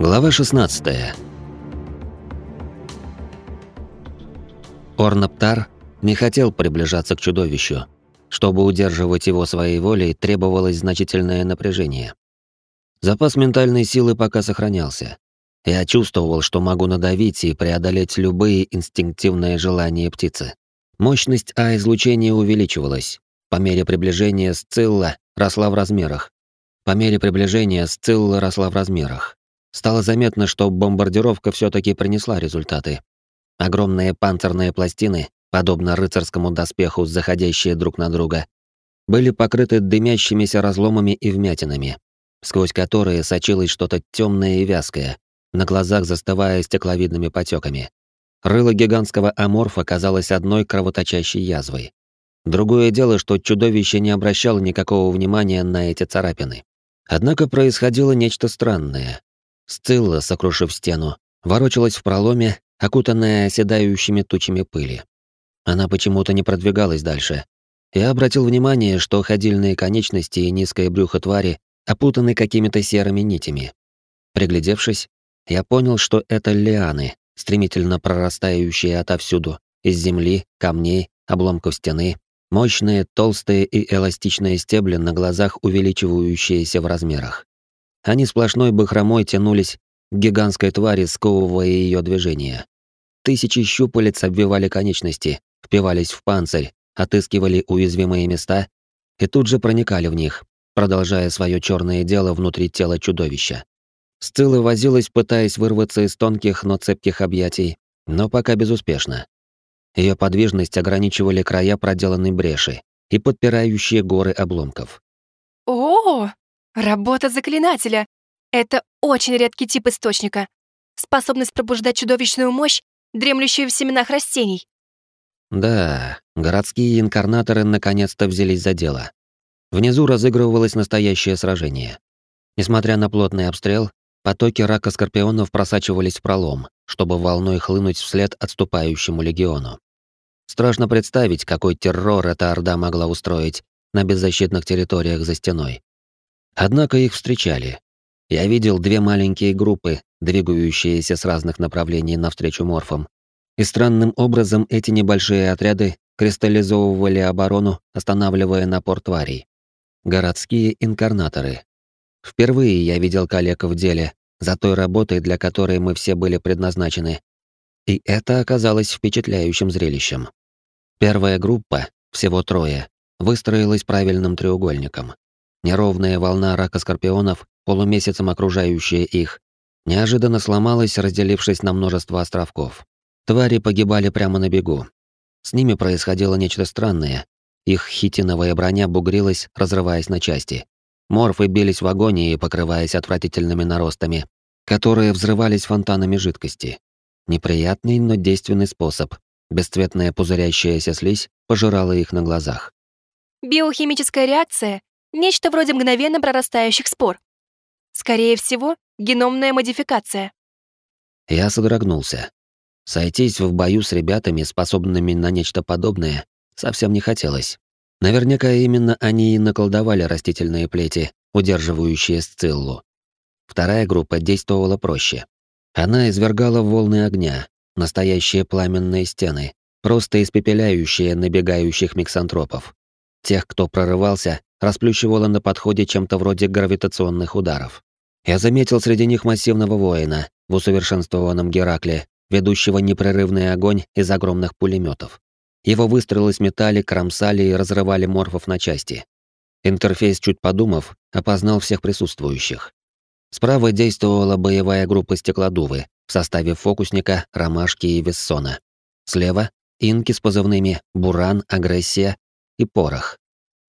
Глава 16. Орнаптар не хотел приближаться к чудовищу. Чтобы удерживать его своей волей, требовалось значительное напряжение. Запас ментальной силы пока сохранялся. Я чувствовал, что могу надавить и преодолеть любые инстинктивные желания птицы. Мощность А-излучения увеличивалась. По мере приближения Сцилла росла в размерах. По мере приближения Сцилла росла в размерах. Стало заметно, что бомбардировка все таки принесла результаты. Огромные панцирные пластины, подобно рыцарскому доспеху, заходящие друг на друга, были покрыты дымящимися разломами и вмятинами, сквозь которые сочилось что-то темное и вязкое, на глазах застывая стекловидными потеками. Рыло гигантского аморфа казалось одной кровоточащей язвой. Другое дело, что чудовище не обращало никакого внимания на эти царапины. Однако происходило нечто странное. Сцилла, сокрушив стену, ворочалась в проломе, окутанная оседающими тучами пыли. Она почему-то не продвигалась дальше. Я обратил внимание, что ходильные конечности и низкое брюхо твари опутаны какими-то серыми нитями. Приглядевшись, я понял, что это лианы, стремительно прорастающие отовсюду, из земли, камней, обломков стены, мощные, толстые и эластичные стебли на глазах увеличивающиеся в размерах. Они сплошной бахромой тянулись к гигантской твари, сковывая ее движение. Тысячи щупалец обвивали конечности, впивались в панцирь, отыскивали уязвимые места и тут же проникали в них, продолжая свое черное дело внутри тела чудовища. Сцилла возилась, пытаясь вырваться из тонких, но цепких объятий, но пока безуспешно. Ее подвижность ограничивали края проделанной бреши и подпирающие горы обломков. О, Работа заклинателя. Это очень редкий тип источника. Способность пробуждать чудовищную мощь, дремлющую в семенах растений. Да, городские инкарнаторы наконец-то взялись за дело. Внизу разыгрывалось настоящее сражение. Несмотря на плотный обстрел, потоки рака скорпионов просачивались в пролом, чтобы волной хлынуть вслед отступающему легиону. Страшно представить, какой террор эта орда могла устроить на беззащитных территориях за стеной. Однако их встречали. Я видел две маленькие группы, двигающиеся с разных направлений навстречу морфам. И странным образом эти небольшие отряды кристаллизовывали оборону, останавливая напор тварей. Городские инкарнаторы. Впервые я видел коллег в деле, за той работой, для которой мы все были предназначены. И это оказалось впечатляющим зрелищем. Первая группа, всего трое, выстроилась правильным треугольником. Неровная волна рака скорпионов, полумесяцем окружающая их, неожиданно сломалась, разделившись на множество островков. Твари погибали прямо на бегу. С ними происходило нечто странное. Их хитиновая броня бугрилась, разрываясь на части. Морфы бились в агонии, покрываясь отвратительными наростами, которые взрывались фонтанами жидкости. Неприятный, но действенный способ. Бесцветная пузырящаяся слизь пожирала их на глазах. Биохимическая реакция Нечто вроде мгновенно прорастающих спор. Скорее всего, геномная модификация. Я содрогнулся. Сойтись в бою с ребятами, способными на нечто подобное, совсем не хотелось. Наверняка именно они и наколдовали растительные плети, удерживающие сциллу. Вторая группа действовала проще. Она извергала волны огня, настоящие пламенные стены, просто испепеляющие набегающих миксантропов. Тех, кто прорывался, расплющивало на подходе чем-то вроде гравитационных ударов. Я заметил среди них массивного воина в усовершенствованном Геракле, ведущего непрерывный огонь из огромных пулеметов. Его выстрелы сметали, кромсали и разрывали морфов на части. Интерфейс, чуть подумав, опознал всех присутствующих. Справа действовала боевая группа стеклодувы в составе фокусника, ромашки и вессона. Слева — инки с позывными «Буран», «Агрессия» и «Порох».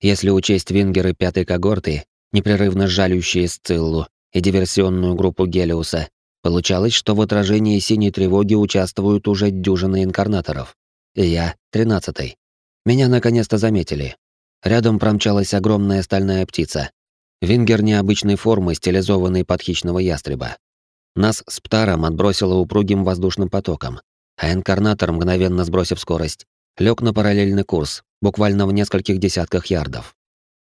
Если учесть вингеры пятой когорты, непрерывно жалющие Сциллу и диверсионную группу Гелиуса, получалось, что в отражении синей тревоги участвуют уже дюжины инкарнаторов. И я — тринадцатый. Меня наконец-то заметили. Рядом промчалась огромная стальная птица. Вингер необычной формы, стилизованный под хищного ястреба. Нас с Птаром отбросило упругим воздушным потоком, а инкарнатор, мгновенно сбросив скорость, лег на параллельный курс, буквально в нескольких десятках ярдов.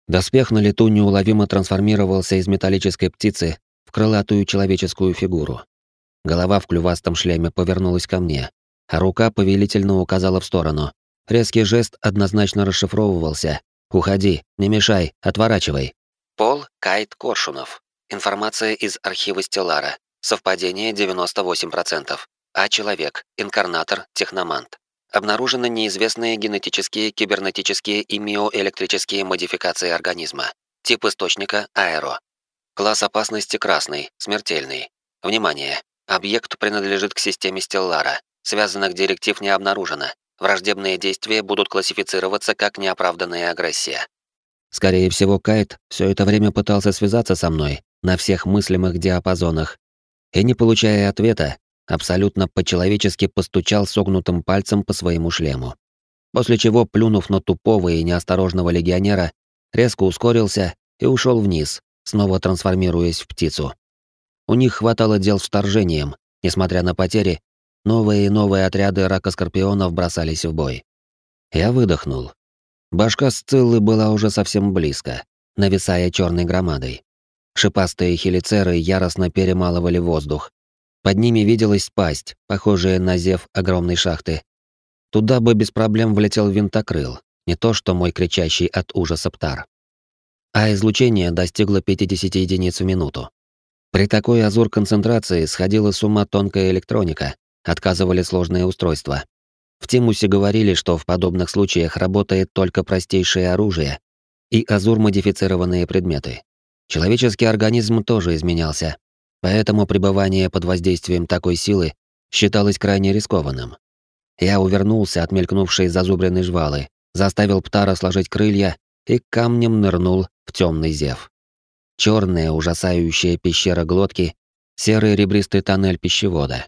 Доспех на лету неуловимо трансформировался из металлической птицы в крылатую человеческую фигуру. Голова в клювастом шлеме повернулась ко мне, а рука повелительно указала в сторону. Резкий жест однозначно расшифровывался. «Уходи, не мешай, отворачивай». Пол Кайт Коршунов. Информация из архива Стеллара. Совпадение 98%. А человек, инкарнатор, техномант. Обнаружены неизвестные генетические, кибернетические и миоэлектрические модификации организма. Тип источника – аэро. Класс опасности – красный, смертельный. Внимание! Объект принадлежит к системе Стеллара. Связанных директив не обнаружено. Враждебные действия будут классифицироваться как неоправданная агрессия. Скорее всего, Кайт все это время пытался связаться со мной на всех мыслимых диапазонах. И не получая ответа, абсолютно по-человечески постучал согнутым пальцем по своему шлему. После чего, плюнув на тупого и неосторожного легионера, резко ускорился и ушел вниз, снова трансформируясь в птицу. У них хватало дел с вторжением, несмотря на потери, новые и новые отряды рака-скорпионов бросались в бой. Я выдохнул. Башка Сциллы была уже совсем близко, нависая черной громадой. Шипастые хелицеры яростно перемалывали воздух. Под ними виделась пасть, похожая на зев огромной шахты. Туда бы без проблем влетел винтокрыл, не то что мой кричащий от ужаса птар. А излучение достигло 50 единиц в минуту. При такой азур концентрации сходила с ума тонкая электроника, отказывали сложные устройства. В Тимусе говорили, что в подобных случаях работает только простейшее оружие и азур-модифицированные предметы. Человеческий организм тоже изменялся, поэтому пребывание под воздействием такой силы считалось крайне рискованным. Я увернулся от мелькнувшей зазубренной жвалы, заставил Птара сложить крылья и камнем нырнул в темный зев. Черная ужасающая пещера глотки, серый ребристый тоннель пищевода.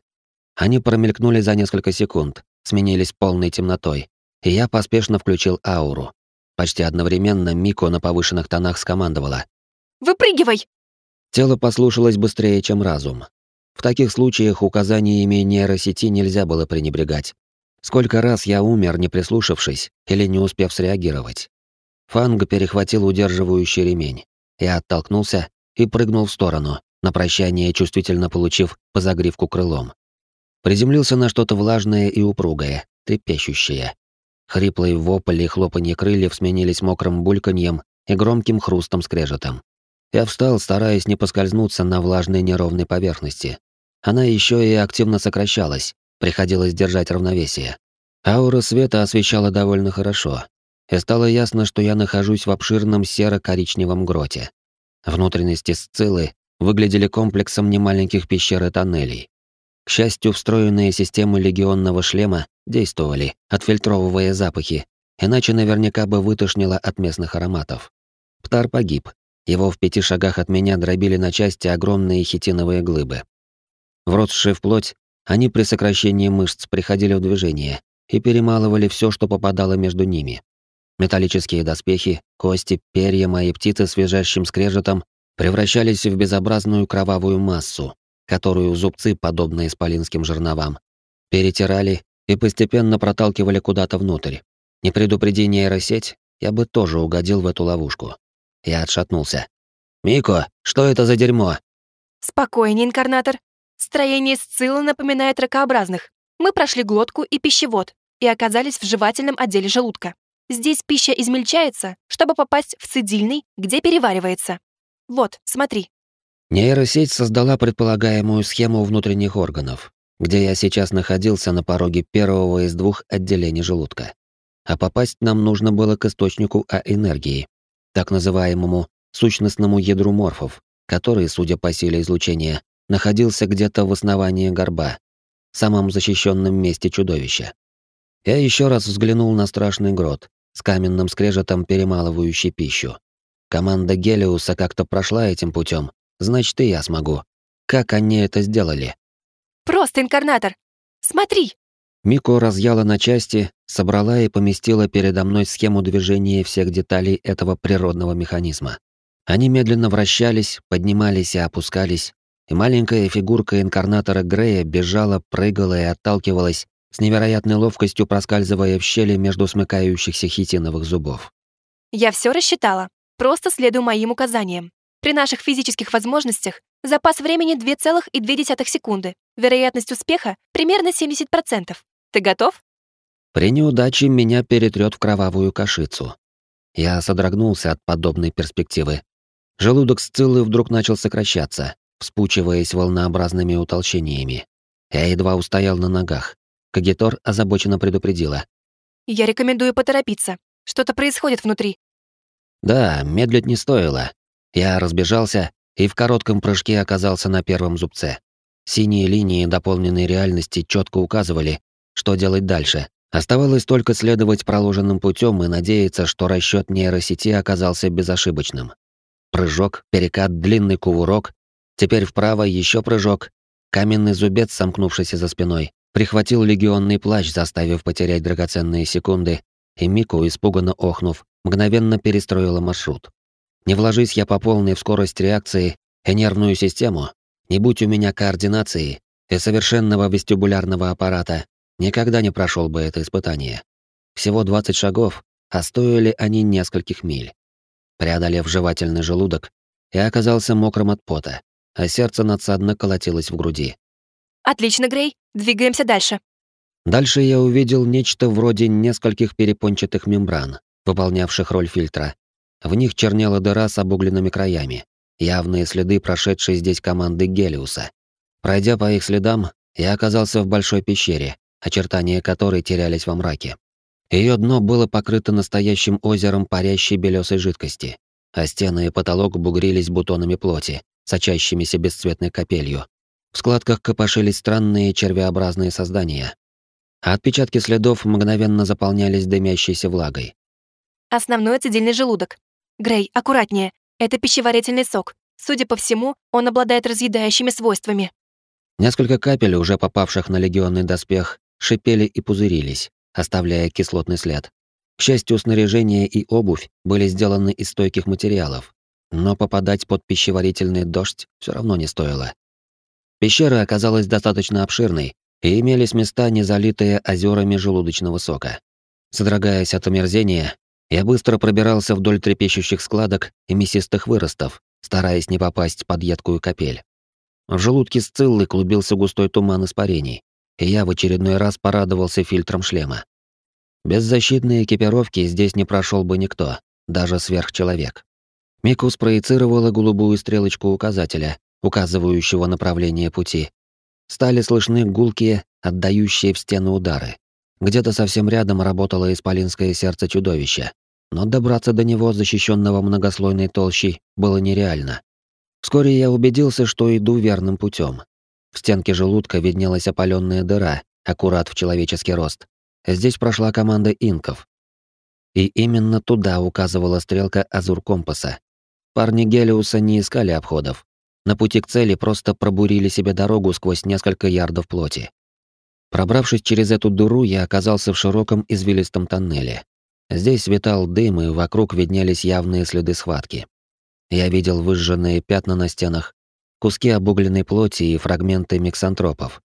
Они промелькнули за несколько секунд, сменились полной темнотой, и я поспешно включил ауру. Почти одновременно Мико на повышенных тонах скомандовала. «Выпрыгивай!» Тело послушалось быстрее, чем разум. В таких случаях указаниями нейросети нельзя было пренебрегать. Сколько раз я умер, не прислушавшись или не успев среагировать. Фанг перехватил удерживающий ремень. Я оттолкнулся и прыгнул в сторону, на прощание чувствительно получив по загривку крылом. Приземлился на что-то влажное и упругое, трепещущее. Хриплые вопли и хлопанье крыльев сменились мокрым бульканьем и громким хрустом-скрежетом. Я встал, стараясь не поскользнуться на влажной неровной поверхности. Она еще и активно сокращалась, приходилось держать равновесие. Аура света освещала довольно хорошо, и стало ясно, что я нахожусь в обширном серо-коричневом гроте. Внутренности Сциллы выглядели комплексом немаленьких пещер и тоннелей. К счастью, встроенные системы легионного шлема действовали, отфильтровывая запахи, иначе наверняка бы вытошнило от местных ароматов. Птар погиб. Его в пяти шагах от меня дробили на части огромные хитиновые глыбы. Вросшие в плоть, они при сокращении мышц приходили в движение и перемалывали все, что попадало между ними. Металлические доспехи, кости, перья моей птицы с визжащим скрежетом превращались в безобразную кровавую массу, которую зубцы, подобные исполинским жерновам, перетирали и постепенно проталкивали куда-то внутрь. Не предупреди нейросеть, я бы тоже угодил в эту ловушку. Я отшатнулся. «Мико, что это за дерьмо?» «Спокойнее, инкарнатор. Строение сциллы напоминает ракообразных. Мы прошли глотку и пищевод и оказались в жевательном отделе желудка. Здесь пища измельчается, чтобы попасть в цидильный, где переваривается. Вот, смотри. Нейросеть создала предполагаемую схему внутренних органов, где я сейчас находился на пороге первого из двух отделений желудка. А попасть нам нужно было к источнику А-энергии, так называемому сущностному ядру морфов, который, судя по силе излучения, находился где-то в основании горба, самом защищенном месте чудовища. Я еще раз взглянул на страшный грот, с каменным скрежетом перемалывающий пищу. Команда Гелиуса как-то прошла этим путем, значит и я смогу. Как они это сделали? Просто инкарнатор. Смотри. Мико разъяла на части, собрала и поместила передо мной схему движения всех деталей этого природного механизма. Они медленно вращались, поднимались и опускались, и маленькая фигурка инкарнатора Грея бежала, прыгала и отталкивалась, с невероятной ловкостью проскальзывая в щели между смыкающихся хитиновых зубов. «Я все рассчитала. Просто следую моим указаниям. При наших физических возможностях запас времени 2,2 секунды. Вероятность успеха примерно 70%. Ты готов? При неудаче меня перетрет в кровавую кашицу. Я содрогнулся от подобной перспективы. Желудок Сциллы вдруг начал сокращаться, вспучиваясь волнообразными утолщениями. Я едва устоял на ногах. Кагитор озабоченно предупредила. «Я рекомендую поторопиться. Что-то происходит внутри». Да, медлить не стоило. Я разбежался и в коротком прыжке оказался на первом зубце. Синие линии дополненной реальности четко указывали, что делать дальше. Оставалось только следовать проложенным путем и надеяться, что расчет нейросети оказался безошибочным. Прыжок, перекат, длинный кувырок, теперь вправо еще прыжок, каменный зубец, сомкнувшийся за спиной, прихватил легионный плащ, заставив потерять драгоценные секунды, и Мику, испуганно охнув, мгновенно перестроила маршрут. Не вложись я по полной в скорость реакции и нервную систему, не будь у меня координации и совершенного вестибулярного аппарата, никогда не прошел бы это испытание. Всего 20 шагов, а стоили они нескольких миль. Преодолев жевательный желудок, я оказался мокрым от пота, а сердце надсадно колотилось в груди. «Отлично, Грей, двигаемся дальше». Дальше я увидел нечто вроде нескольких перепончатых мембран, выполнявших роль фильтра. В них чернела дыра с обугленными краями, явные следы прошедшей здесь команды Гелиуса. Пройдя по их следам, я оказался в большой пещере, очертания которой терялись во мраке. Ее дно было покрыто настоящим озером парящей белесой жидкости, а стены и потолок бугрились бутонами плоти, сочащимися бесцветной капелью. В складках копошились странные червеобразные создания. А отпечатки следов мгновенно заполнялись дымящейся влагой. Основной цедильный желудок. Грей, аккуратнее. Это пищеварительный сок. Судя по всему, он обладает разъедающими свойствами. Несколько капель, уже попавших на легионный доспех, шипели и пузырились, оставляя кислотный след. К счастью, снаряжение и обувь были сделаны из стойких материалов, но попадать под пищеварительный дождь все равно не стоило. Пещера оказалась достаточно обширной, и имелись места, не залитые озерами желудочного сока. Содрогаясь от омерзения, я быстро пробирался вдоль трепещущих складок и мясистых выростов, стараясь не попасть под едкую капель. В желудке Сциллы клубился густой туман испарений, и я в очередной раз порадовался фильтром шлема. Без защитной экипировки здесь не прошел бы никто, даже сверхчеловек. Мику спроецировала голубую стрелочку указателя, указывающего направление пути. Стали слышны гулкие, отдающие в стену удары. Где-то совсем рядом работало исполинское сердце чудовища, но добраться до него, защищенного многослойной толщей, было нереально. Вскоре я убедился, что иду верным путем. В стенке желудка виднелась опаленная дыра, аккурат в человеческий рост. Здесь прошла команда инков. И именно туда указывала стрелка азур компаса. Парни Гелиуса не искали обходов. На пути к цели просто пробурили себе дорогу сквозь несколько ярдов плоти. Пробравшись через эту дыру, я оказался в широком извилистом тоннеле. Здесь витал дым, и вокруг виднелись явные следы схватки. Я видел выжженные пятна на стенах, куски обугленной плоти и фрагменты миксантропов.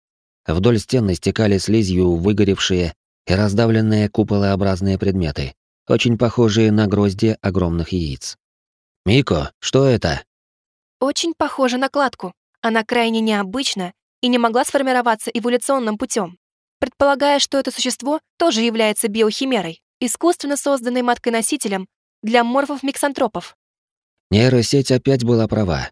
Вдоль стен истекали слизью выгоревшие и раздавленные куполообразные предметы, очень похожие на грозди огромных яиц. «Мико, что это?» Очень похоже на кладку. Она крайне необычна и не могла сформироваться эволюционным путем. Предполагая, что это существо тоже является биохимерой, искусственно созданной маткой-носителем для морфов-миксантропов. Нейросеть опять была права.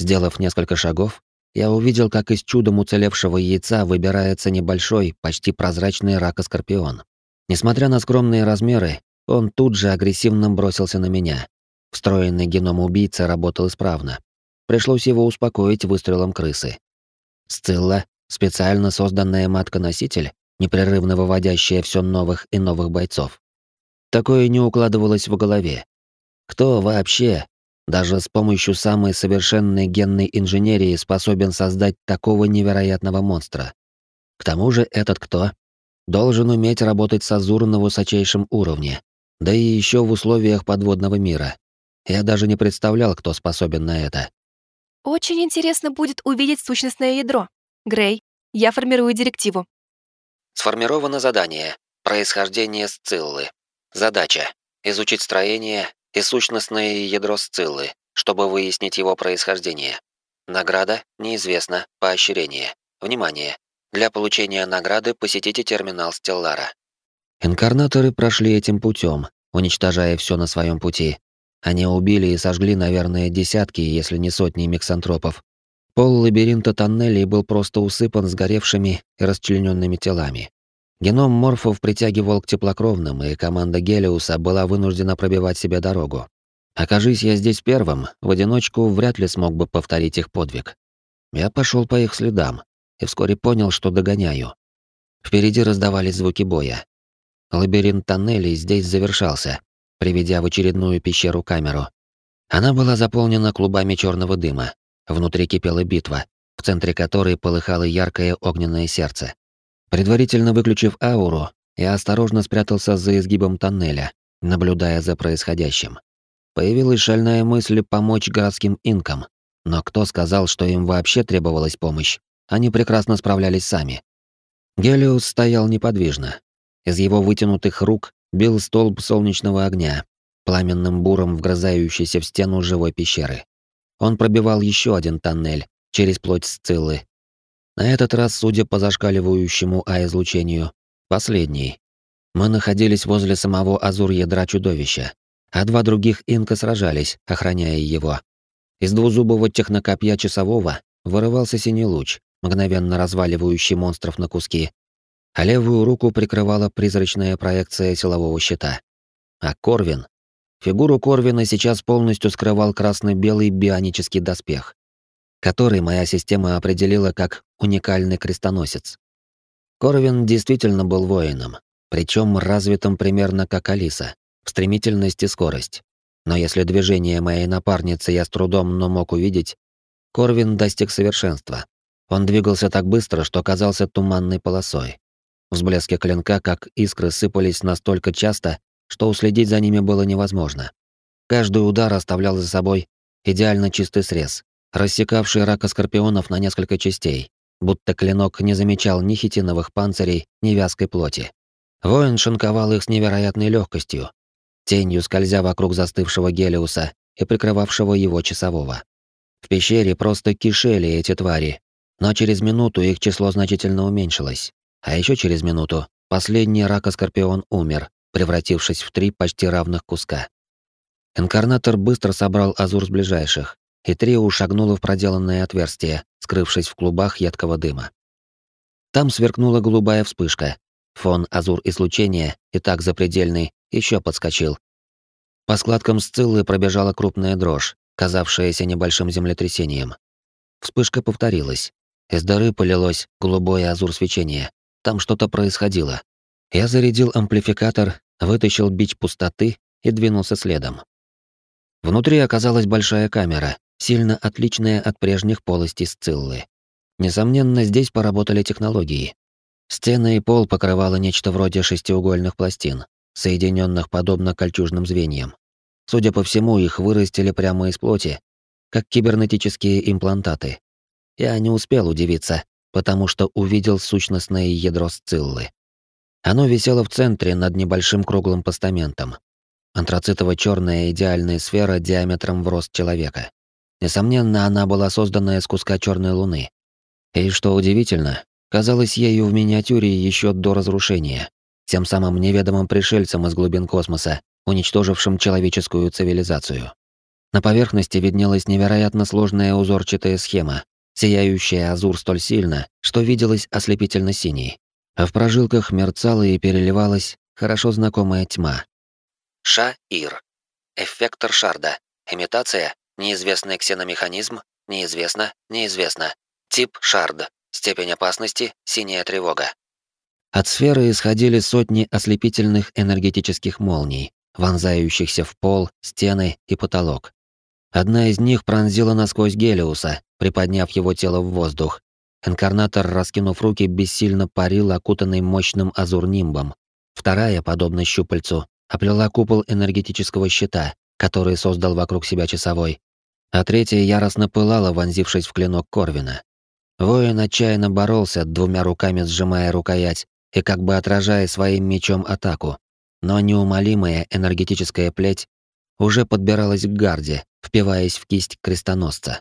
Сделав несколько шагов, я увидел, как из чудом уцелевшего яйца выбирается небольшой, почти прозрачный ракоскорпион. Несмотря на скромные размеры, он тут же агрессивно бросился на меня. Встроенный геном убийцы работал исправно. Пришлось его успокоить выстрелом крысы. Сцилла, специально созданная матка-носитель, непрерывно выводящая все новых и новых бойцов. Такое не укладывалось в голове. Кто вообще, даже с помощью самой совершенной генной инженерии способен создать такого невероятного монстра. К тому же этот кто? Должен уметь работать с Азур на высочайшем уровне, да и еще в условиях подводного мира. Я даже не представлял, кто способен на это. Очень интересно будет увидеть сущностное ядро. Грей, я формирую директиву. Сформировано задание. Происхождение Сциллы. Задача. Изучить строение, и сущностное ядро Сциллы, чтобы выяснить его происхождение. Награда неизвестна, поощрение. Внимание! Для получения награды посетите терминал Стеллара. Инкарнаторы прошли этим путем, уничтожая все на своем пути. Они убили и сожгли, наверное, десятки, если не сотни миксантропов. Пол лабиринта тоннелей был просто усыпан сгоревшими и расчлененными телами. Геном морфов притягивал к теплокровным, и команда Гелиуса была вынуждена пробивать себе дорогу. Окажись я здесь первым, в одиночку вряд ли смог бы повторить их подвиг. Я пошел по их следам и вскоре понял, что догоняю. Впереди раздавались звуки боя. Лабиринт тоннелей здесь завершался, приведя в очередную пещеру-камеру. Она была заполнена клубами черного дыма. Внутри кипела битва, в центре которой полыхало яркое огненное сердце. Предварительно выключив ауру, я осторожно спрятался за изгибом тоннеля, наблюдая за происходящим. Появилась шальная мысль помочь городским инкам, но кто сказал, что им вообще требовалась помощь? Они прекрасно справлялись сами. Гелиус стоял неподвижно, из его вытянутых рук бил столб солнечного огня, пламенным буром вгрызающийся в стену живой пещеры. Он пробивал еще один тоннель через плоть Сциллы. На этот раз, судя по зашкаливающему А-излучению, последний. Мы находились возле самого азур-ядра чудовища, а два других инка сражались, охраняя его. Из двузубого технокопья часового вырывался синий луч, мгновенно разваливающий монстров на куски, а левую руку прикрывала призрачная проекция силового щита. А Корвин? Фигуру Корвина сейчас полностью скрывал красно-белый бионический доспех, который моя система определила как уникальный крестоносец. Корвин действительно был воином, причем развитым примерно как Алиса, в стремительность и скорость. Но если движение моей напарницы я с трудом, но мог увидеть, Корвин достиг совершенства. Он двигался так быстро, что казался туманной полосой. Взблески клинка, как искры, сыпались настолько часто, что уследить за ними было невозможно. Каждый удар оставлял за собой идеально чистый срез, рассекавший рака скорпионов на несколько частей, будто клинок не замечал ни хитиновых панцирей, ни вязкой плоти. Воин шинковал их с невероятной легкостью, тенью скользя вокруг застывшего Гелиуса и прикрывавшего его часового. В пещере просто кишели эти твари, но через минуту их число значительно уменьшилось. А еще через минуту последний ракоскорпион умер, превратившись в три почти равных куска. Инкарнатор быстро собрал азур с ближайших, и трио шагнуло в проделанное отверстие, скрывшись в клубах едкого дыма. Там сверкнула голубая вспышка. Фон азур-излучения, и так запредельный, еще подскочил. По складкам сциллы пробежала крупная дрожь, казавшаяся небольшим землетрясением. Вспышка повторилась. Из дыры полилось голубое азур свечение. Там что-то происходило. Я зарядил амплификатор, вытащил бич пустоты и двинулся следом. Внутри оказалась большая камера, сильно отличная от прежних полостей Сциллы. Несомненно, здесь поработали технологии. Стены и пол покрывало нечто вроде шестиугольных пластин, соединенных подобно кольчужным звеньям. Судя по всему, их вырастили прямо из плоти, как кибернетические имплантаты. Я не успел удивиться, потому что увидел сущностное ядро Сциллы. Оно висело в центре над небольшим круглым постаментом. Антрацитово-черная идеальная сфера диаметром в рост человека. Несомненно, она была создана из куска черной луны. И что удивительно, казалось ею в миниатюре еще до разрушения, тем самым неведомым пришельцем из глубин космоса, уничтожившим человеческую цивилизацию. На поверхности виднелась невероятно сложная узорчатая схема, сияющая азур столь сильно, что виделась ослепительно синей, а в прожилках мерцала и переливалась хорошо знакомая тьма. Ша-Ир. Эффектор шарда. Имитация. Неизвестный ксеномеханизм. Неизвестно. Неизвестно. Тип шард. Степень опасности. Синяя тревога. От сферы исходили сотни ослепительных энергетических молний, вонзающихся в пол, стены и потолок. Одна из них пронзила насквозь Гелиуса, приподняв его тело в воздух. Инкарнатор, раскинув руки, бессильно парил, окутанный мощным азурнимбом. Вторая, подобно щупальцу, оплела купол энергетического щита, который создал вокруг себя часовой. А третья яростно пылала, вонзившись в клинок Корвина. Воин отчаянно боролся, двумя руками сжимая рукоять и как бы отражая своим мечом атаку. Но неумолимая энергетическая плеть уже подбиралась к гарде, впиваясь в кисть крестоносца.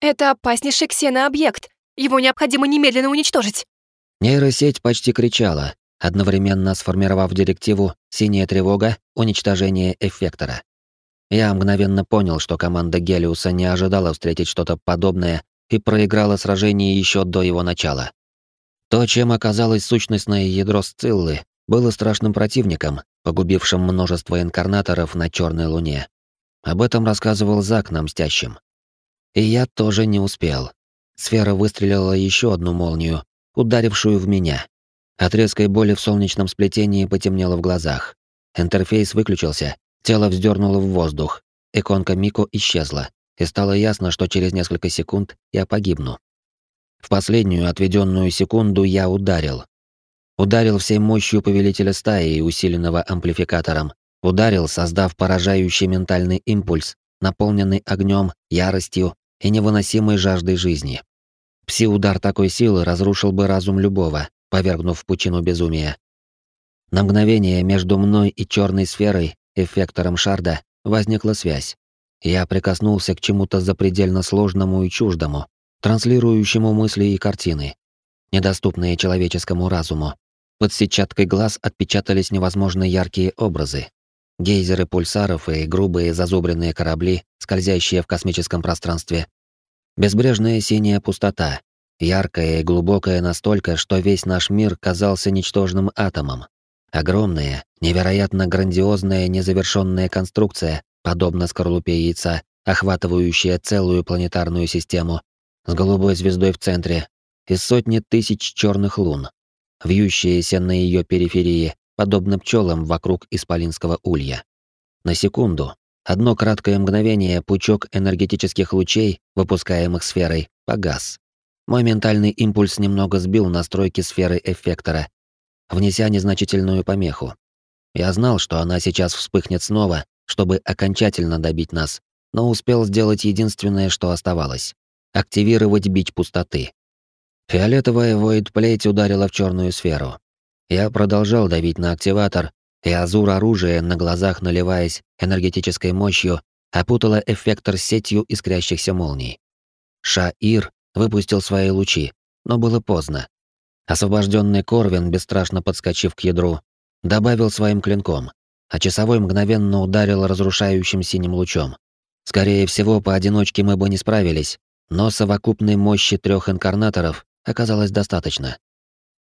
«Это опаснейший ксенообъект. Его необходимо немедленно уничтожить». Нейросеть почти кричала, одновременно сформировав директиву «Синяя тревога. Уничтожение эффектора». Я мгновенно понял, что команда Гелиуса не ожидала встретить что-то подобное и проиграла сражение еще до его начала. То, чем оказалось сущностное ядро Сциллы, было страшным противником, погубившим множество инкарнаторов на Черной Луне. Об этом рассказывал Зак нам мстящим. И я тоже не успел. Сфера выстрелила еще одну молнию, ударившую в меня. От резкой боли в солнечном сплетении потемнело в глазах. Интерфейс выключился, тело вздернуло в воздух, иконка Мико исчезла, и стало ясно, что через несколько секунд я погибну. В последнюю отведенную секунду я ударил. Ударил всей мощью повелителя стаи, усиленного амплификатором. Ударил, создав поражающий ментальный импульс, наполненный огнем, яростью и невыносимой жаждой жизни. Пси-удар такой силы разрушил бы разум любого, повергнув в пучину безумия. На мгновение между мной и черной сферой, эффектором шарда, возникла связь. Я прикоснулся к чему-то запредельно сложному и чуждому, транслирующему мысли и картины, недоступные человеческому разуму. Под сетчаткой глаз отпечатались невозможно яркие образы. Гейзеры пульсаров и грубые зазубренные корабли, скользящие в космическом пространстве. Безбрежная синяя пустота, яркая и глубокая настолько, что весь наш мир казался ничтожным атомом. Огромная, невероятно грандиозная незавершенная конструкция, подобно скорлупе яйца, охватывающая целую планетарную систему, с голубой звездой в центре, и сотни тысяч черных лун, вьющиеся на ее периферии, подобно пчелам вокруг исполинского улья. На секунду, одно краткое мгновение, пучок энергетических лучей, выпускаемых сферой, погас. Мой ментальный импульс немного сбил настройки сферы эффектора, внеся незначительную помеху. Я знал, что она сейчас вспыхнет снова, чтобы окончательно добить нас, но успел сделать единственное, что оставалось — активировать бич пустоты. Фиолетовая воид-плеть ударила в черную сферу. Я продолжал давить на активатор, и азур оружия, на глазах наливаясь энергетической мощью, опутала эффектор сетью искрящихся молний. Шаир выпустил свои лучи, но было поздно. Освобожденный Корвин, бесстрашно подскочив к ядру, добавил своим клинком, а часовой мгновенно ударил разрушающим синим лучом. Скорее всего, поодиночке мы бы не справились, но совокупной мощи трех инкарнаторов оказалось достаточно.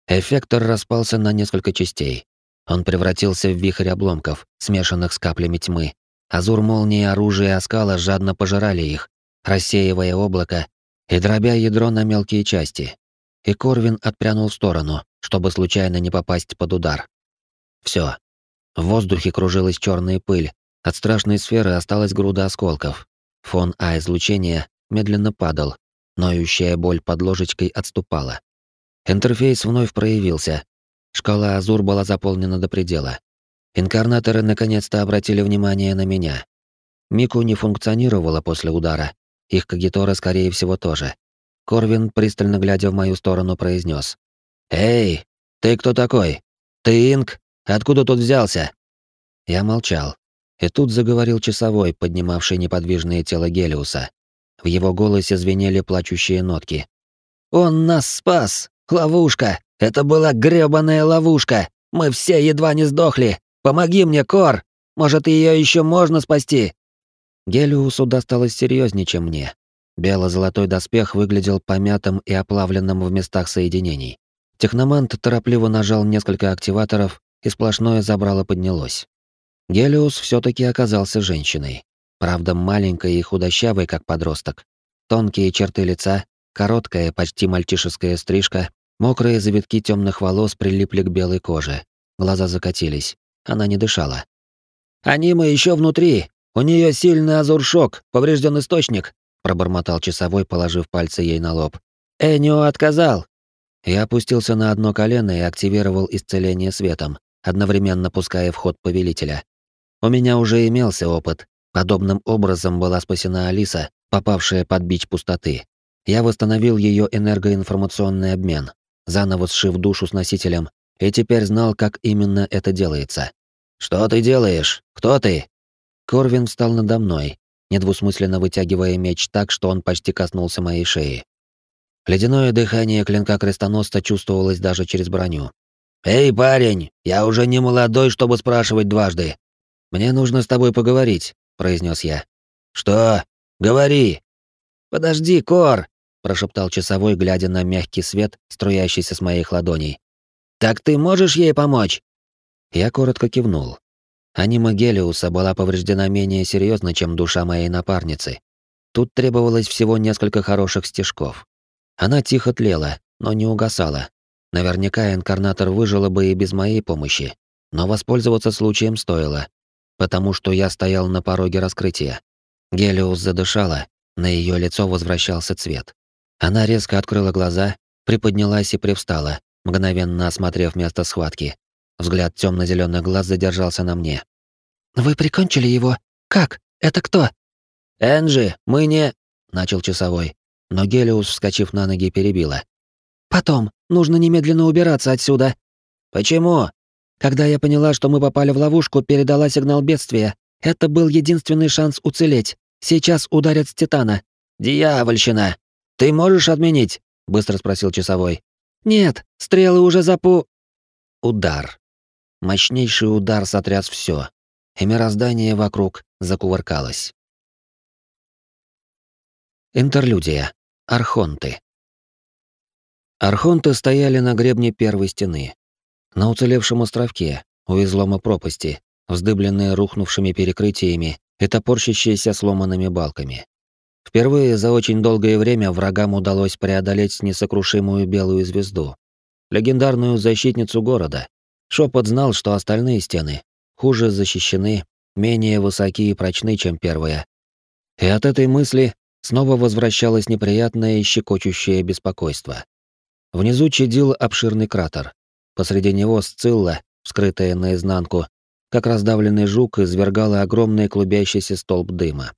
Эффектор распался на несколько частей. Он превратился в вихрь обломков, смешанных с каплями тьмы. Азур молнии оружия оскала жадно пожирали их, рассеивая облако и дробя ядро на мелкие части. И Корвин отпрянул в сторону, чтобы случайно не попасть под удар. Все. В воздухе кружилась черная пыль, от страшной сферы осталась груда осколков. Фон А-излучения медленно падал, ноющая боль под ложечкой отступала. Интерфейс вновь проявился. Шкала Азур была заполнена до предела. Инкарнаторы наконец-то обратили внимание на меня. Мику не функционировала после удара. Их кагитора, скорее всего, тоже. Корвин, пристально глядя в мою сторону, произнес: «Эй, ты кто такой? Ты Инк? Откуда тут взялся?» Я молчал. И тут заговорил часовой, поднимавший неподвижное тело Гелиуса. В его голосе звенели плачущие нотки. «Он нас спас! Ловушка! Это была грёбаная ловушка! Мы все едва не сдохли! Помоги мне, Кор! Может, ее еще можно спасти?» Гелиусу досталось серьезнее, чем мне. Бело-золотой доспех выглядел помятым и оплавленным в местах соединений. Техномант торопливо нажал несколько активаторов, и сплошное забрало поднялось. Гелиус все таки оказался женщиной. Правда, маленькой и худощавой, как подросток. Тонкие черты лица, короткая, почти мальчишеская стрижка, мокрые завитки темных волос прилипли к белой коже. Глаза закатились. Она не дышала. «Анима еще внутри! У нее сильный азуршок, поврежден источник!» Пробормотал часовой, положив пальцы ей на лоб. «Энио отказал!» Я опустился на одно колено и активировал исцеление светом, одновременно пуская в ход повелителя. У меня уже имелся опыт. Подобным образом была спасена Алиса, попавшая под бич пустоты. Я восстановил ее энергоинформационный обмен, заново сшив душу с носителем, и теперь знал, как именно это делается. «Что ты делаешь? Кто ты?» Корвин встал надо мной, недвусмысленно вытягивая меч так, что он почти коснулся моей шеи. Ледяное дыхание клинка крестоносца чувствовалось даже через броню. «Эй, парень, я уже не молодой, чтобы спрашивать дважды. Мне нужно с тобой поговорить», — произнес я. «Что? Говори!» «Подожди, Кор!» — прошептал часовой, глядя на мягкий свет, струящийся с моих ладоней. «Так ты можешь ей помочь?» Я коротко кивнул. Анима Гелиуса была повреждена менее серьезно, чем душа моей напарницы. Тут требовалось всего несколько хороших стежков. Она тихо тлела, но не угасала. Наверняка инкарнатор выжила бы и без моей помощи, но воспользоваться случаем стоило, потому что я стоял на пороге раскрытия. Гелиус задышала, на ее лицо возвращался цвет. Она резко открыла глаза, приподнялась и привстала, мгновенно осмотрев место схватки. Взгляд темно-зеленых глаз задержался на мне. «Вы прикончили его? Как? Это кто?» «Энджи, мы не...» — начал часовой. Но Гелиус, вскочив на ноги, перебила. «Потом. Нужно немедленно убираться отсюда». «Почему?» Когда я поняла, что мы попали в ловушку, передала сигнал бедствия. Это был единственный шанс уцелеть. Сейчас ударят с Титана. Дьявольщина! Ты можешь отменить? Быстро спросил часовой. Нет, стрелы уже запу... Удар. Мощнейший удар сотряс все, и мироздание вокруг закувыркалось. Интерлюдия. Архонты. Архонты стояли на гребне первой стены. На уцелевшем островке, у излома пропасти, вздыбленные рухнувшими перекрытиями и топорщащиеся сломанными балками. Впервые за очень долгое время врагам удалось преодолеть несокрушимую белую звезду, легендарную защитницу города, Шепот знал, что остальные стены хуже защищены, менее высоки и прочны, чем первая. И от этой мысли снова возвращалось неприятное и щекочущее беспокойство. Внизу чадил обширный кратер. Посреди него Сцилла, вскрытая наизнанку, как раздавленный жук, извергала огромный клубящийся столб дыма.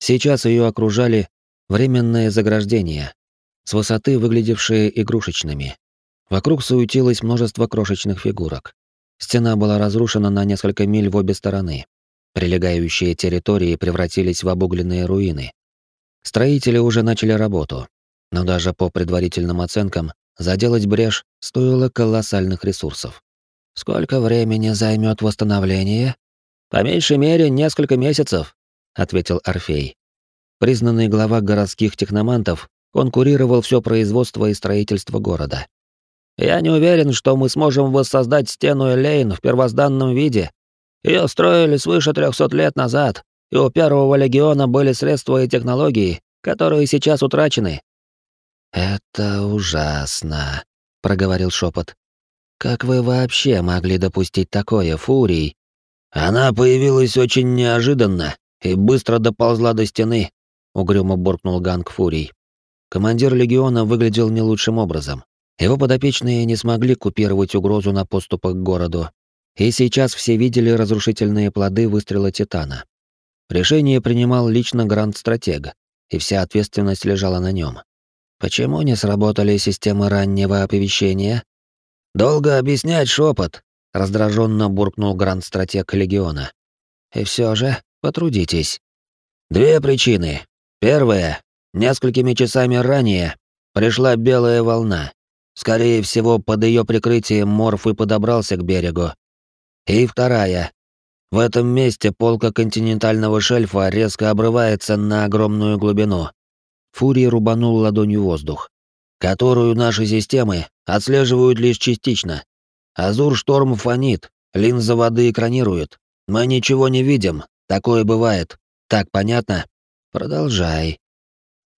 Сейчас ее окружали временные заграждения, с высоты выглядевшие игрушечными. Вокруг суетилось множество крошечных фигурок. Стена была разрушена на несколько миль в обе стороны. Прилегающие территории превратились в обугленные руины. Строители уже начали работу, но даже по предварительным оценкам заделать брешь стоило колоссальных ресурсов. Сколько времени займет восстановление? По меньшей мере несколько месяцев, ответил Орфей. Признанный глава городских техномантов, он курировал все производство и строительство города. Я не уверен, что мы сможем воссоздать стену Элейн в первозданном виде. Ее строили свыше трехсот лет назад, и у первого легиона были средства и технологии, которые сейчас утрачены. Это ужасно, проговорил шепот. Как вы вообще могли допустить такое, Фурий? Она появилась очень неожиданно и быстро доползла до стены, угрюмо буркнул Ганг Фурий. Командир легиона выглядел не лучшим образом. Его подопечные не смогли купировать угрозу на поступах к городу, и сейчас все видели разрушительные плоды выстрела Титана. Решение принимал лично Гранд-стратег, и вся ответственность лежала на нем. Почему не сработали системы раннего оповещения? Долго объяснять шепот, раздраженно буркнул Гранд-стратег Легиона. И все же потрудитесь. Две причины. Первая. Несколькими часами ранее пришла белая волна, Скорее всего, под ее прикрытием Морф и подобрался к берегу. И вторая. В этом месте полка континентального шельфа резко обрывается на огромную глубину. Фурий рубанул ладонью воздух, которую наши системы отслеживают лишь частично. Азур шторм фонит, линза воды экранирует. Мы ничего не видим, такое бывает. Так понятно? Продолжай.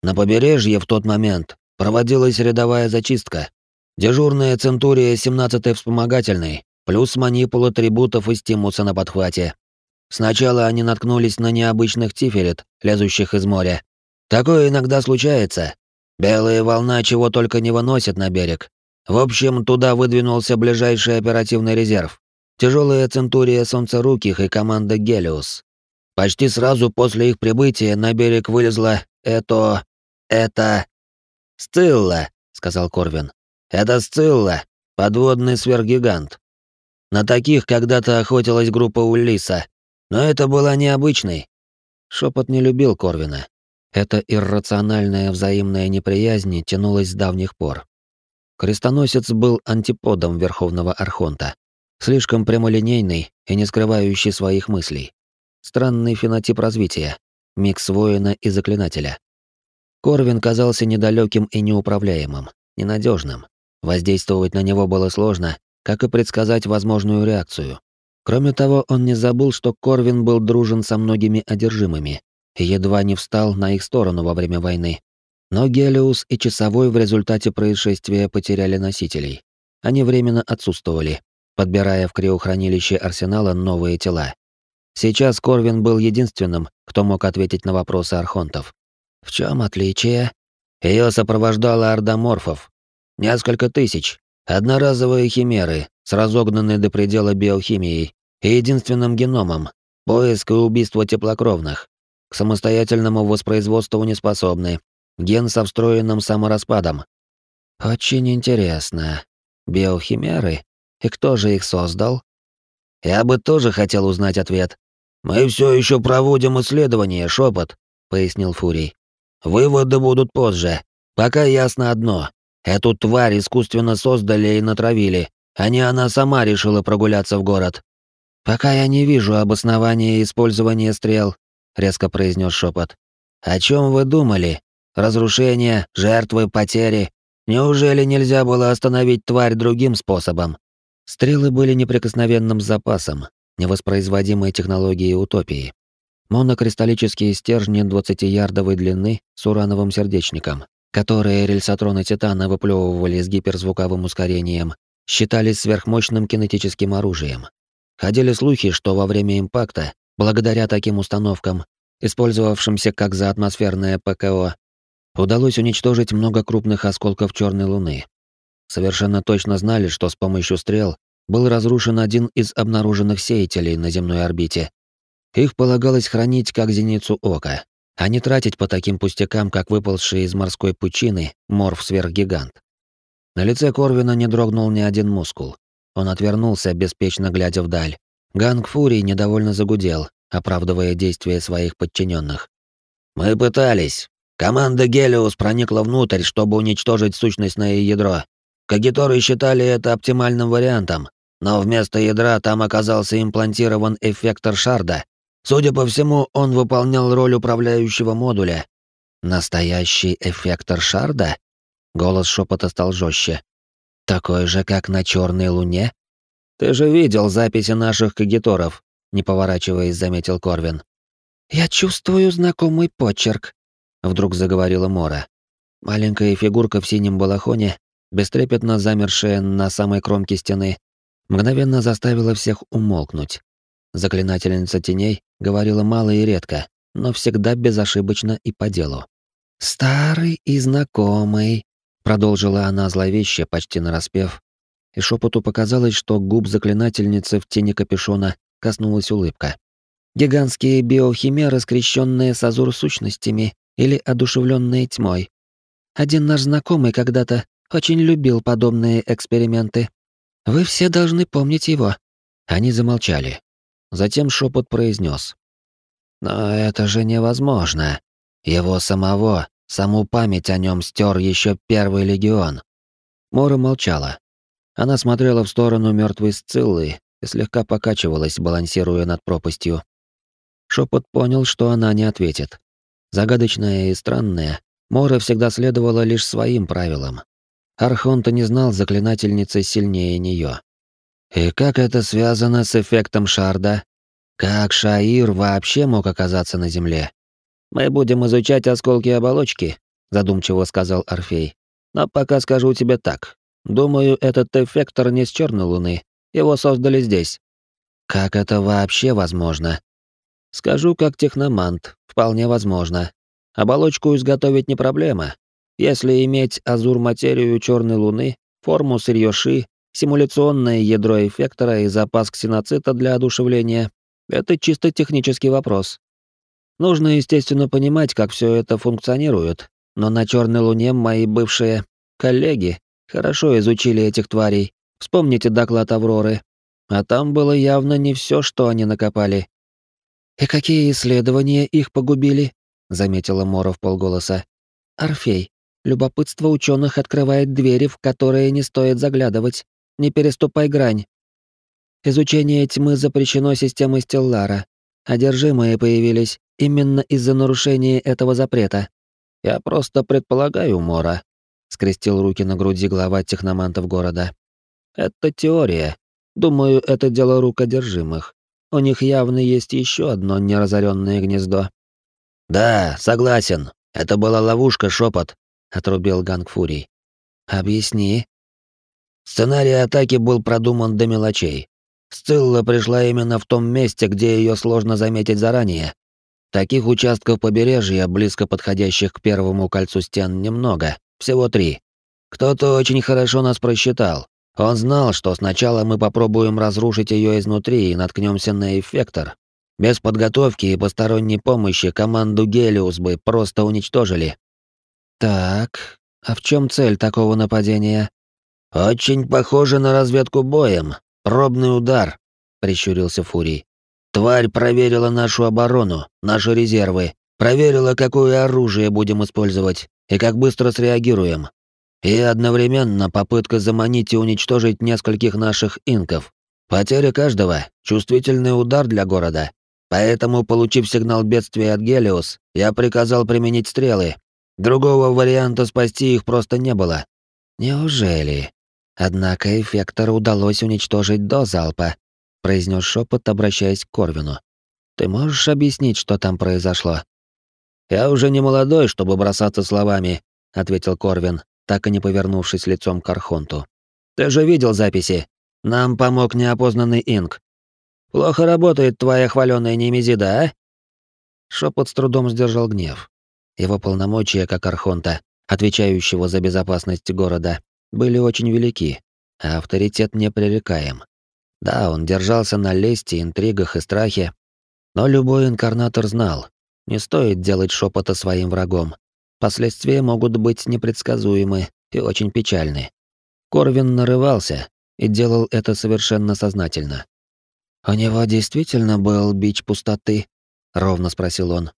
На побережье в тот момент проводилась рядовая зачистка. Дежурная Центурия 17-й вспомогательной, плюс манипул атрибутов и стимуса на подхвате. Сначала они наткнулись на необычных тиферет, лезущих из моря. Такое иногда случается. Белая волна чего только не выносит на берег. В общем, туда выдвинулся ближайший оперативный резерв. Тяжелая Центурия Солнцеруких и команда Гелиус. Почти сразу после их прибытия на берег вылезла это... это... «Сцилла», — сказал Корвин. Это Сцилла, подводный сверхгигант. На таких когда-то охотилась группа Улиса. Но это была необычной. Шепот не любил Корвина. Эта иррациональная взаимная неприязнь тянулась с давних пор. Крестоносец был антиподом Верховного Архонта, слишком прямолинейный и не скрывающий своих мыслей. Странный фенотип развития, микс воина и заклинателя. Корвин казался недалеким и неуправляемым, ненадежным. Воздействовать на него было сложно, как и предсказать возможную реакцию. Кроме того, он не забыл, что Корвин был дружен со многими одержимыми и едва не встал на их сторону во время войны. Но Гелиус и Часовой в результате происшествия потеряли носителей. Они временно отсутствовали, подбирая в криохранилище арсенала новые тела. Сейчас Корвин был единственным, кто мог ответить на вопросы архонтов. В чем отличие? Ее сопровождала орда морфов. Несколько тысяч. Одноразовые химеры с разогнанной до предела биохимией и единственным геномом. Поиск и убийство теплокровных. К самостоятельному воспроизводству не способны, ген со встроенным самораспадом. Очень интересно. Биохимеры? И кто же их создал? Я бы тоже хотел узнать ответ. Мы все еще проводим исследования, шепот, пояснил Фурий. Выводы будут позже. Пока ясно одно. Эту тварь искусственно создали и натравили, а не она сама решила прогуляться в город. Пока я не вижу обоснования использования стрел, резко произнес шепот. О чем вы думали? Разрушения, жертвы, потери. Неужели нельзя было остановить тварь другим способом? Стрелы были неприкосновенным запасом, невоспроизводимой технологией утопии. Монокристаллические стержни 20-ярдовой длины с урановым сердечником, которые рельсотроны Титана выплевывали с гиперзвуковым ускорением, считались сверхмощным кинетическим оружием. Ходили слухи, что во время импакта, благодаря таким установкам, использовавшимся как за атмосферное ПКО, удалось уничтожить много крупных осколков черной луны. Совершенно точно знали, что с помощью стрел был разрушен один из обнаруженных сеятелей на земной орбите. Их полагалось хранить как зеницу ока, а не тратить по таким пустякам, как выползший из морской пучины морф-сверхгигант. На лице Корвина не дрогнул ни один мускул. Он отвернулся, беспечно глядя вдаль. Ганг Фурий недовольно загудел, оправдывая действия своих подчиненных. «Мы пытались. Команда Гелиус проникла внутрь, чтобы уничтожить сущностное ядро. Кагиторы считали это оптимальным вариантом, но вместо ядра там оказался имплантирован эффектор шарда. Судя по всему, он выполнял роль управляющего модуля. Настоящий эффектор шарда? Голос шепота стал жестче. Такой же, как на черной луне? Ты же видел записи наших кагиторов, не поворачиваясь, заметил Корвин. Я чувствую знакомый почерк, вдруг заговорила Мора. Маленькая фигурка в синем балахоне, бестрепетно замершая на самой кромке стены, мгновенно заставила всех умолкнуть. Заклинательница теней говорила мало и редко, но всегда безошибочно и по делу. «Старый и знакомый», — продолжила она зловеще, почти нараспев, и шепоту показалось, что губ заклинательницы в тени капюшона коснулась улыбка. Гигантские биохимеры, скрещенные с азур-сущностями или одушевленные тьмой. Один наш знакомый когда-то очень любил подобные эксперименты. Вы все должны помнить его. Они замолчали. Затем шепот произнес: "Но это же невозможно. Его самого, саму память о нем стер еще первый легион". Мора молчала. Она смотрела в сторону мертвой Сциллы и слегка покачивалась, балансируя над пропастью. Шепот понял, что она не ответит. Загадочная и странная, Мора всегда следовала лишь своим правилам. Архонта не знал заклинательницы сильнее нее. И как это связано с эффектом Шарда? Как Шаир вообще мог оказаться на Земле? Мы будем изучать осколки оболочки, задумчиво сказал Орфей. Но пока скажу тебе так. Думаю, этот эффектор не с черной луны. Его создали здесь. Как это вообще возможно? Скажу как техномант, вполне возможно. Оболочку изготовить не проблема. Если иметь азур-материю черной луны, форму сырьё ши, симуляционное ядро эффектора и запас ксеноцита для одушевления — это чисто технический вопрос. Нужно, естественно, понимать, как все это функционирует, но на черной луне мои бывшие коллеги хорошо изучили этих тварей. Вспомните доклад Авроры. А там было явно не все, что они накопали. «И какие исследования их погубили?» — заметила Мора в полголоса. «Орфей, любопытство ученых открывает двери, в которые не стоит заглядывать. Не переступай грань. Изучение тьмы запрещено системой Стеллара. Одержимые появились именно из-за нарушения этого запрета. Я просто предполагаю, Мора», — скрестил руки на груди глава техномантов города. «Это теория. Думаю, это дело рук одержимых. У них явно есть еще одно неразоренное гнездо. Да, согласен. Это была ловушка, шепот, отрубил Ганг. Объясни. Сценарий атаки был продуман до мелочей. Сцилла пришла именно в том месте, где ее сложно заметить заранее. Таких участков побережья, близко подходящих к первому кольцу стен, немного, всего три. Кто-то очень хорошо нас просчитал. Он знал, что сначала мы попробуем разрушить ее изнутри и наткнемся на эффектор. Без подготовки и посторонней помощи команду Гелиус бы просто уничтожили. Так, а в чем цель такого нападения? Очень похоже на разведку боем. Пробный удар, прищурился Фурий. Тварь проверила нашу оборону, наши резервы, проверила, какое оружие будем использовать и как быстро среагируем. И одновременно попытка заманить и уничтожить нескольких наших инков. Потеря каждого — чувствительный удар для города. Поэтому, получив сигнал бедствия от Гелиос, я приказал применить стрелы. Другого варианта спасти их просто не было. Неужели? Однако эффектор удалось уничтожить до залпа, произнес шепот, обращаясь к Корвину. Ты можешь объяснить, что там произошло? Я уже не молодой, чтобы бросаться словами, ответил Корвин, так и не повернувшись лицом к Архонту. «Ты же видел записи. Нам помог неопознанный инк. Плохо работает твоя хваленая немезида, а?» Шепот с трудом сдержал гнев. Его полномочия, как Архонта, отвечающего за безопасность города, были очень велики, а авторитет непререкаем. Да, он держался на лести, интригах и страхе, но любой инкарнатор знал, не стоит делать шепота своим врагом. Последствия могут быть непредсказуемы и очень печальны. Корвин нарывался и делал это совершенно сознательно. «У него действительно был бич пустоты?» — ровно спросил он.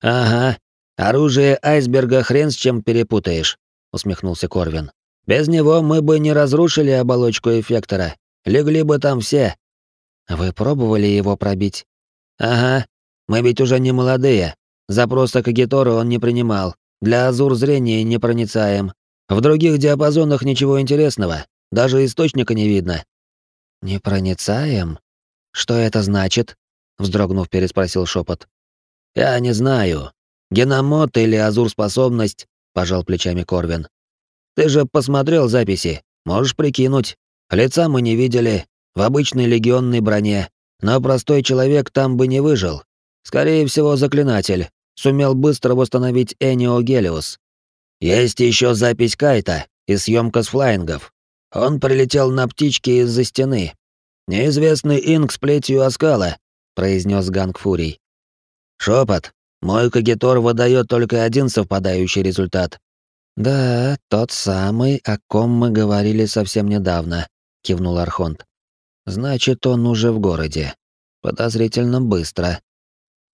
«Ага, оружие айсберга хрен с чем перепутаешь», — усмехнулся Корвин. «Без него мы бы не разрушили оболочку эффектора, легли бы там все». «Вы пробовали его пробить?» «Ага, мы ведь уже не молодые. Запроса к Агитору он не принимал, для Азур зрение непроницаем. В других диапазонах ничего интересного, даже источника не видно. Непроницаем? Что это значит? вздрогнув, переспросил шепот. Я не знаю. Геномод или Азур способность, пожал плечами Корвин. Ты же посмотрел записи, можешь прикинуть. Лица мы не видели, в обычной легионной броне, но простой человек там бы не выжил. Скорее всего, заклинатель, сумел быстро восстановить Энио Гелиус. Есть еще запись Кайта и съемка с флайнгов. Он прилетел на птичке из-за стены. Неизвестный инк с плетью оскала, произнес Ганг Фурий. Шепот. Мой кагитор выдает только один совпадающий результат. Да, тот самый, о ком мы говорили совсем недавно, кивнул Архонт. Значит, он уже в городе. Подозрительно быстро.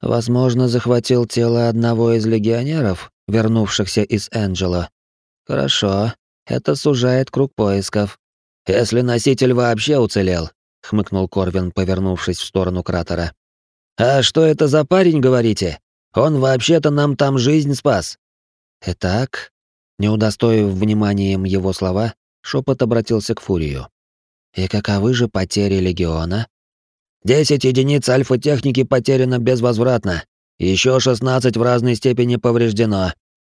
Возможно, захватил тело одного из легионеров, вернувшихся из Энджело. Хорошо, это сужает круг поисков. Если носитель вообще уцелел, хмыкнул Корвин, повернувшись в сторону кратера. А что это за парень, говорите? Он вообще-то нам там жизнь спас. Итак, не удостоив вниманием его слова, шепот обратился к Фурию. И каковы же потери легиона? Десять единиц альфа-техники потеряно безвозвратно. Еще шестнадцать в разной степени повреждено.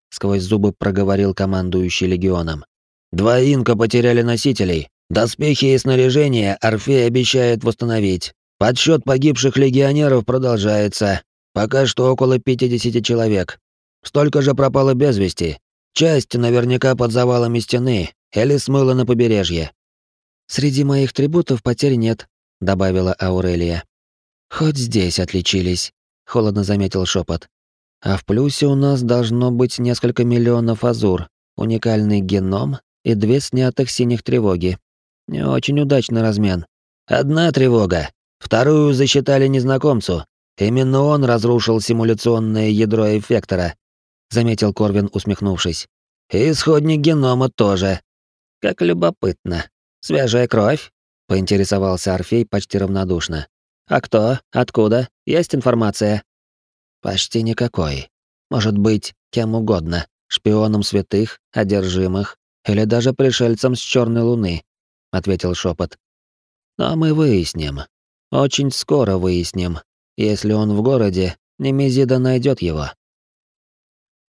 Сквозь зубы проговорил командующий легионом. Два инка потеряли носителей. Доспехи и снаряжение Орфей обещает восстановить. Подсчет погибших легионеров продолжается. Пока что около 50 человек. Столько же пропало без вести. Часть наверняка под завалами стены или смыла на побережье. Среди моих трибутов потерь нет, добавила Аурелия. Хоть здесь отличились, холодно заметил шепот. А в плюсе у нас должно быть несколько миллионов азур, уникальный геном и две снятых синих тревоги. Не очень удачный размен. Одна тревога, вторую засчитали незнакомцу, Именно он разрушил симуляционное ядро эффектора, заметил Корвин, усмехнувшись. И исходник генома тоже. Как любопытно. Свежая кровь? поинтересовался Орфей почти равнодушно. А кто? Откуда? Есть информация? Почти никакой. Может быть, кем угодно, шпионом святых, одержимых или даже пришельцем с черной луны, ответил шепот. Но мы выясним. Очень скоро выясним. Если он в городе, Немезида найдет его.